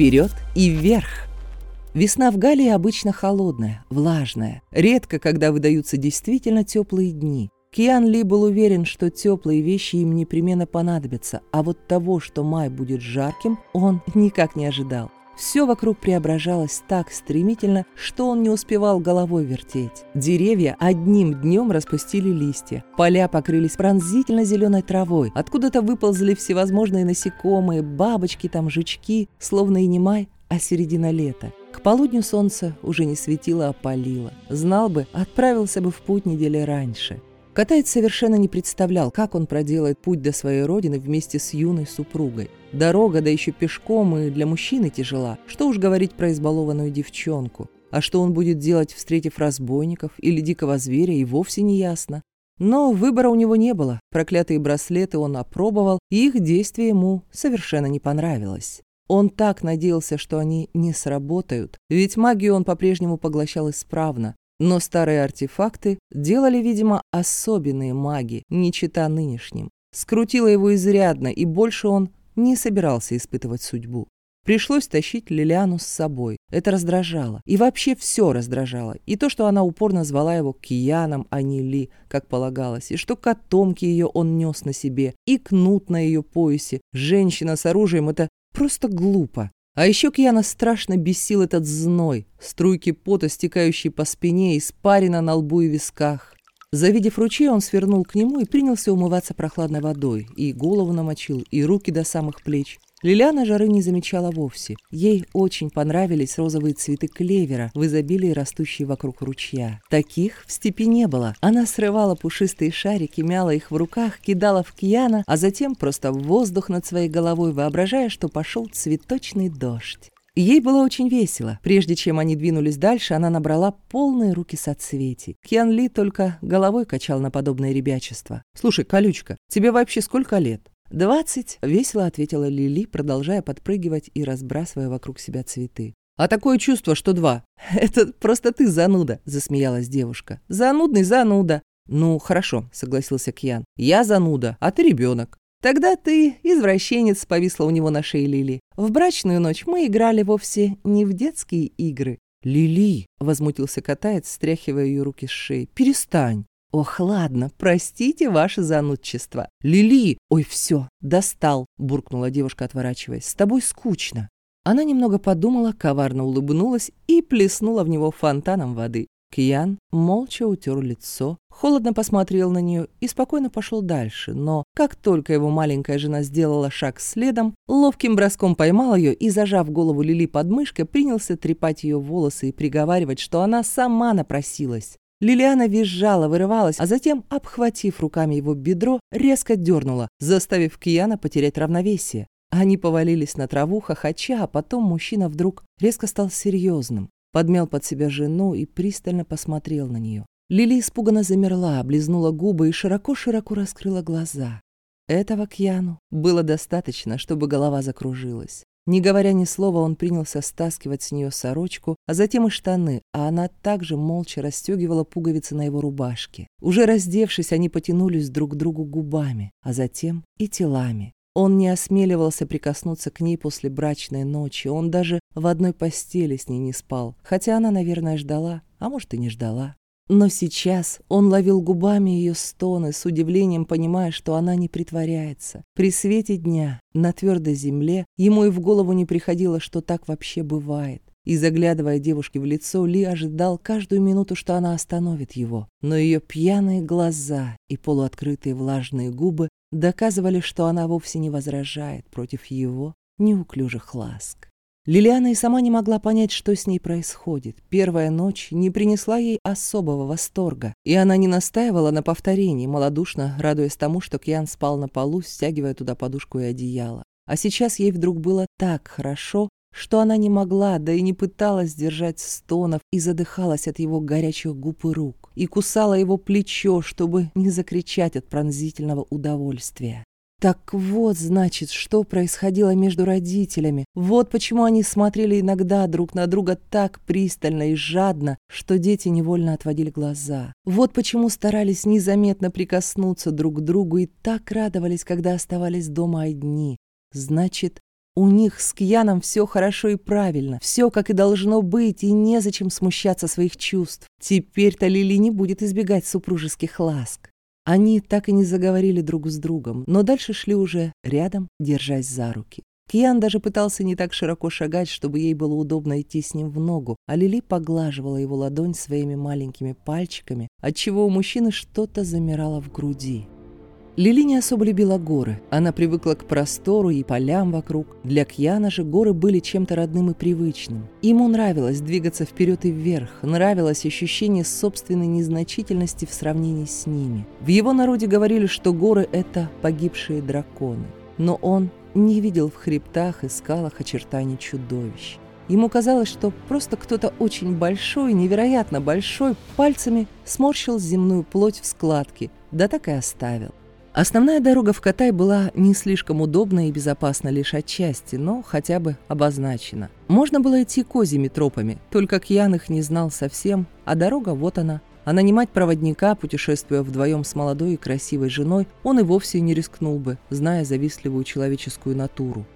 Вперед и вверх! Весна в Галлии обычно холодная, влажная. Редко, когда выдаются действительно теплые дни. Киан Ли был уверен, что теплые вещи им непременно понадобятся, а вот того, что май будет жарким, он никак не ожидал. Все вокруг преображалось так стремительно, что он не успевал головой вертеть. Деревья одним днем распустили листья. Поля покрылись пронзительно зеленой травой. Откуда-то выползли всевозможные насекомые, бабочки там, жучки, словно и не май, а середина лета. К полудню солнце уже не светило, а палило. Знал бы, отправился бы в путь недели раньше. Катаец совершенно не представлял, как он проделает путь до своей родины вместе с юной супругой. Дорога, да еще пешком, и для мужчины тяжела. Что уж говорить про избалованную девчонку. А что он будет делать, встретив разбойников или дикого зверя, и вовсе не ясно. Но выбора у него не было. Проклятые браслеты он опробовал, и их действие ему совершенно не понравилось. Он так надеялся, что они не сработают, ведь магию он по-прежнему поглощал исправно, но старые артефакты делали, видимо, особенные маги, не чита нынешним. Скрутило его изрядно, и больше он не собирался испытывать судьбу. Пришлось тащить Лилиану с собой. Это раздражало. И вообще все раздражало. И то, что она упорно звала его Кияном, а не Ли, как полагалось, и что котомки ее он нес на себе, и кнут на ее поясе. Женщина с оружием — это просто глупо. А еще Кьяна страшно бесил этот зной, струйки пота, стекающие по спине, испарина на лбу и висках. Завидев ручей, он свернул к нему и принялся умываться прохладной водой, и голову намочил, и руки до самых плеч. Лилиана жары не замечала вовсе. Ей очень понравились розовые цветы клевера, в изобилии растущие вокруг ручья. Таких в степи не было. Она срывала пушистые шарики, мяла их в руках, кидала в Кьяна, а затем просто в воздух над своей головой, воображая, что пошел цветочный дождь. Ей было очень весело. Прежде чем они двинулись дальше, она набрала полные руки соцветий. Кьян Ли только головой качал на подобное ребячество. «Слушай, колючка, тебе вообще сколько лет?» «Двадцать», — весело ответила Лили, продолжая подпрыгивать и разбрасывая вокруг себя цветы. «А такое чувство, что два». «Это просто ты зануда», — засмеялась девушка. «Занудный зануда». «Ну, хорошо», — согласился Кьян. «Я зануда, а ты ребенок». «Тогда ты извращенец», — повисла у него на шее Лили. «В брачную ночь мы играли вовсе не в детские игры». «Лили», — возмутился катаец, стряхивая ее руки с шеи, — «перестань». «Ох, ладно, простите ваше занудчество». «Лили!» «Ой, все, достал», — буркнула девушка, отворачиваясь. «С тобой скучно». Она немного подумала, коварно улыбнулась и плеснула в него фонтаном воды. Киян молча утер лицо, холодно посмотрел на нее и спокойно пошел дальше, но как только его маленькая жена сделала шаг следом, ловким броском поймал ее и, зажав голову Лили под мышкой, принялся трепать ее волосы и приговаривать, что она сама напросилась. Лилиана визжала, вырывалась, а затем, обхватив руками его бедро, резко дернула, заставив Кияна потерять равновесие. Они повалились на траву, хохоча, а потом мужчина вдруг резко стал серьезным, подмял под себя жену и пристально посмотрел на нее. Лили испуганно замерла, облизнула губы и широко-широко раскрыла глаза. Этого Кьяну было достаточно, чтобы голова закружилась. Не говоря ни слова, он принялся стаскивать с нее сорочку, а затем и штаны, а она также молча расстегивала пуговицы на его рубашке. Уже раздевшись, они потянулись друг к другу губами, а затем и телами. Он не осмеливался прикоснуться к ней после брачной ночи, он даже в одной постели с ней не спал, хотя она, наверное, ждала, а может и не ждала. Но сейчас он ловил губами ее стоны, с удивлением понимая, что она не притворяется. При свете дня, на твердой земле, ему и в голову не приходило, что так вообще бывает. И заглядывая девушке в лицо, Ли ожидал каждую минуту, что она остановит его. Но ее пьяные глаза и полуоткрытые влажные губы доказывали, что она вовсе не возражает против его неуклюжих ласк. Лилиана и сама не могла понять, что с ней происходит. Первая ночь не принесла ей особого восторга, и она не настаивала на повторении, малодушно радуясь тому, что Кьян спал на полу, стягивая туда подушку и одеяло. А сейчас ей вдруг было так хорошо, что она не могла, да и не пыталась держать стонов, и задыхалась от его горячих губ и рук, и кусала его плечо, чтобы не закричать от пронзительного удовольствия. Так вот, значит, что происходило между родителями. Вот почему они смотрели иногда друг на друга так пристально и жадно, что дети невольно отводили глаза. Вот почему старались незаметно прикоснуться друг к другу и так радовались, когда оставались дома одни. Значит, У них с Кьяном все хорошо и правильно, все как и должно быть, и незачем смущаться своих чувств. Теперь-то Лили не будет избегать супружеских ласк. Они так и не заговорили друг с другом, но дальше шли уже рядом, держась за руки. Кьян даже пытался не так широко шагать, чтобы ей было удобно идти с ним в ногу, а Лили поглаживала его ладонь своими маленькими пальчиками, отчего у мужчины что-то замирало в груди. Лили не особо любила горы. Она привыкла к простору и полям вокруг. Для Кьяна же горы были чем-то родным и привычным. Ему нравилось двигаться вперед и вверх, нравилось ощущение собственной незначительности в сравнении с ними. В его народе говорили, что горы — это погибшие драконы. Но он не видел в хребтах и скалах очертаний чудовищ. Ему казалось, что просто кто-то очень большой, невероятно большой, пальцами сморщил земную плоть в складки, да так и оставил. Основная дорога в Катай была не слишком удобна и безопасна лишь отчасти, но хотя бы обозначена. Можно было идти козьими тропами, только Кьян их не знал совсем, а дорога вот она. А нанимать проводника, путешествуя вдвоем с молодой и красивой женой, он и вовсе не рискнул бы, зная завистливую человеческую натуру.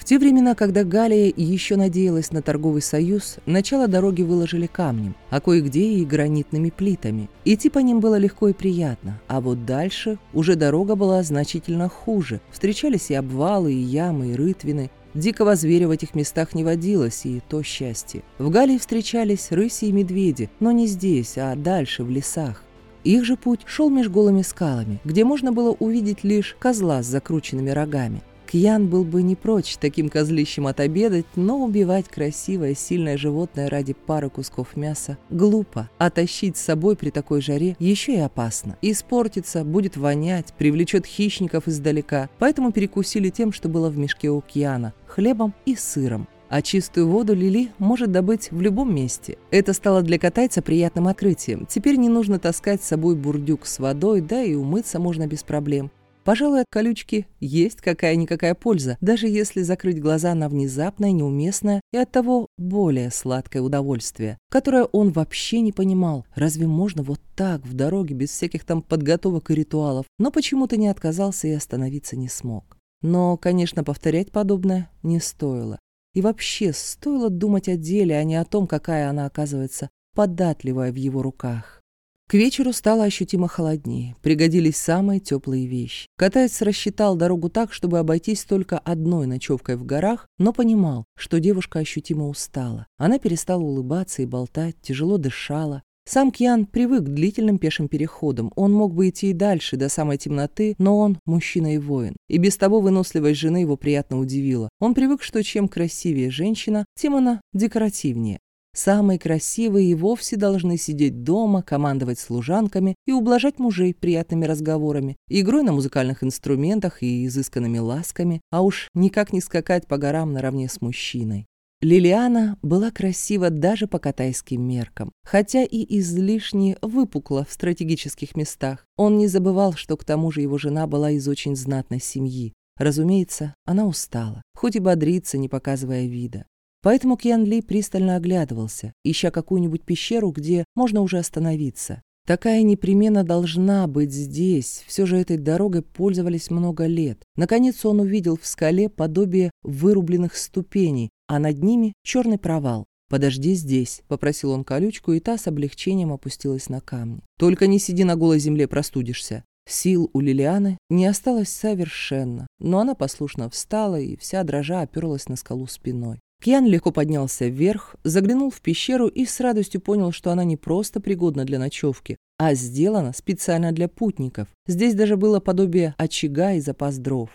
В те времена, когда Галия еще надеялась на торговый союз, начало дороги выложили камнем, а кое-где и гранитными плитами. Идти по ним было легко и приятно, а вот дальше уже дорога была значительно хуже. Встречались и обвалы, и ямы, и рытвины. Дикого зверя в этих местах не водилось, и то счастье. В Галии встречались рыси и медведи, но не здесь, а дальше, в лесах. Их же путь шел меж голыми скалами, где можно было увидеть лишь козла с закрученными рогами. Кьян был бы не прочь таким козлищем отобедать, но убивать красивое, сильное животное ради пары кусков мяса глупо, а тащить с собой при такой жаре еще и опасно. Испортится, будет вонять, привлечет хищников издалека, поэтому перекусили тем, что было в мешке у Кьяна – хлебом и сыром а чистую воду Лили может добыть в любом месте. Это стало для катайца приятным открытием. Теперь не нужно таскать с собой бурдюк с водой, да и умыться можно без проблем. Пожалуй, от колючки есть какая-никакая польза, даже если закрыть глаза на внезапное, неуместное и оттого более сладкое удовольствие, которое он вообще не понимал. Разве можно вот так, в дороге, без всяких там подготовок и ритуалов? Но почему-то не отказался и остановиться не смог. Но, конечно, повторять подобное не стоило. И вообще, стоило думать о деле, а не о том, какая она оказывается податливая в его руках. К вечеру стало ощутимо холоднее. Пригодились самые теплые вещи. Катаец рассчитал дорогу так, чтобы обойтись только одной ночевкой в горах, но понимал, что девушка ощутимо устала. Она перестала улыбаться и болтать, тяжело дышала. Сам Кьян привык к длительным пешим переходам. Он мог бы идти и дальше, до самой темноты, но он мужчина и воин. И без того выносливость жены его приятно удивила. Он привык, что чем красивее женщина, тем она декоративнее. Самые красивые и вовсе должны сидеть дома, командовать служанками и ублажать мужей приятными разговорами, игрой на музыкальных инструментах и изысканными ласками, а уж никак не скакать по горам наравне с мужчиной. Лилиана была красива даже по катайским меркам, хотя и излишне выпукла в стратегических местах. Он не забывал, что к тому же его жена была из очень знатной семьи. Разумеется, она устала, хоть и бодрится, не показывая вида. Поэтому Кьян Ли пристально оглядывался, ища какую-нибудь пещеру, где можно уже остановиться. Такая непременно должна быть здесь. Все же этой дорогой пользовались много лет. Наконец он увидел в скале подобие вырубленных ступеней, а над ними черный провал. «Подожди здесь», — попросил он колючку, и та с облегчением опустилась на камни. «Только не сиди на голой земле, простудишься». Сил у Лилианы не осталось совершенно, но она послушно встала и вся дрожа оперлась на скалу спиной. Кьян легко поднялся вверх, заглянул в пещеру и с радостью понял, что она не просто пригодна для ночевки, а сделана специально для путников. Здесь даже было подобие очага и запас дров.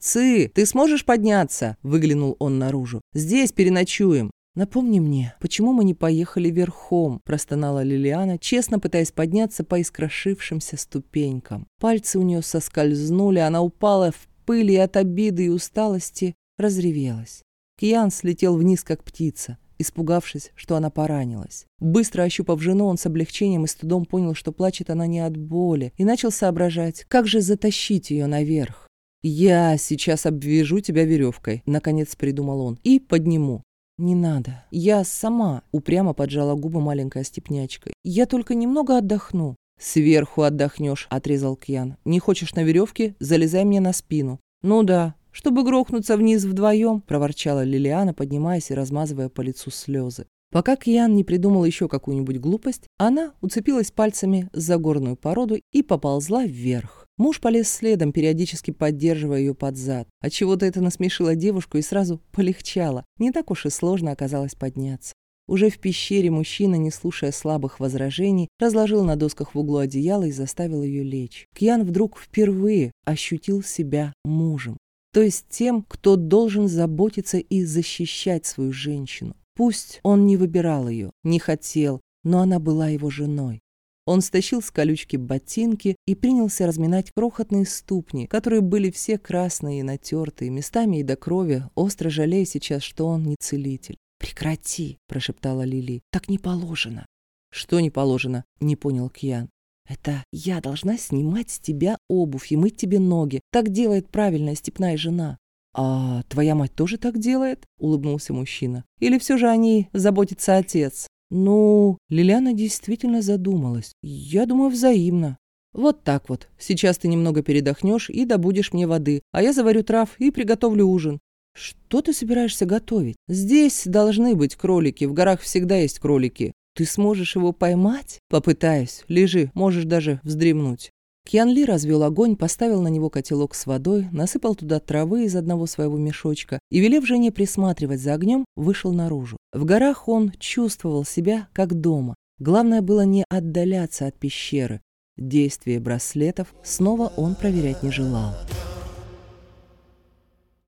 «Цы, ты сможешь подняться?» – выглянул он наружу. «Здесь переночуем». «Напомни мне, почему мы не поехали верхом?» – простонала Лилиана, честно пытаясь подняться по искрошившимся ступенькам. Пальцы у нее соскользнули, она упала в пыли от обиды и усталости разревелась. Киян слетел вниз, как птица, испугавшись, что она поранилась. Быстро ощупав жену, он с облегчением и стыдом понял, что плачет она не от боли, и начал соображать, как же затащить ее наверх. «Я сейчас обвяжу тебя веревкой», — наконец придумал он, — «и подниму». «Не надо. Я сама», — упрямо поджала губы маленькая степнячка. «Я только немного отдохну». «Сверху отдохнешь», — отрезал Кьян. «Не хочешь на веревке? Залезай мне на спину». «Ну да, чтобы грохнуться вниз вдвоем», — проворчала Лилиана, поднимаясь и размазывая по лицу слезы. Пока Кьян не придумал еще какую-нибудь глупость, она уцепилась пальцами за горную породу и поползла вверх. Муж полез следом, периодически поддерживая ее под зад. Отчего-то это насмешило девушку и сразу полегчало. Не так уж и сложно оказалось подняться. Уже в пещере мужчина, не слушая слабых возражений, разложил на досках в углу одеяло и заставил ее лечь. Кьян вдруг впервые ощутил себя мужем. То есть тем, кто должен заботиться и защищать свою женщину. Пусть он не выбирал ее, не хотел, но она была его женой. Он стащил с колючки ботинки и принялся разминать крохотные ступни, которые были все красные и натертые, местами и до крови, остро жалея сейчас, что он не целитель. «Прекрати!» – прошептала Лили. «Так не положено!» «Что не положено?» – не понял Кьян. «Это я должна снимать с тебя обувь и мыть тебе ноги. Так делает правильная степная жена. «А твоя мать тоже так делает?» — улыбнулся мужчина. «Или все же о ней заботится отец?» «Ну...» Лилиана действительно задумалась. «Я думаю, взаимно». «Вот так вот. Сейчас ты немного передохнешь и добудешь мне воды, а я заварю трав и приготовлю ужин». «Что ты собираешься готовить? Здесь должны быть кролики, в горах всегда есть кролики. Ты сможешь его поймать?» «Попытаюсь. Лежи, можешь даже вздремнуть». Кьян Ли развел огонь, поставил на него котелок с водой, насыпал туда травы из одного своего мешочка и, велев жене присматривать за огнем, вышел наружу. В горах он чувствовал себя как дома. Главное было не отдаляться от пещеры. Действие браслетов снова он проверять не желал.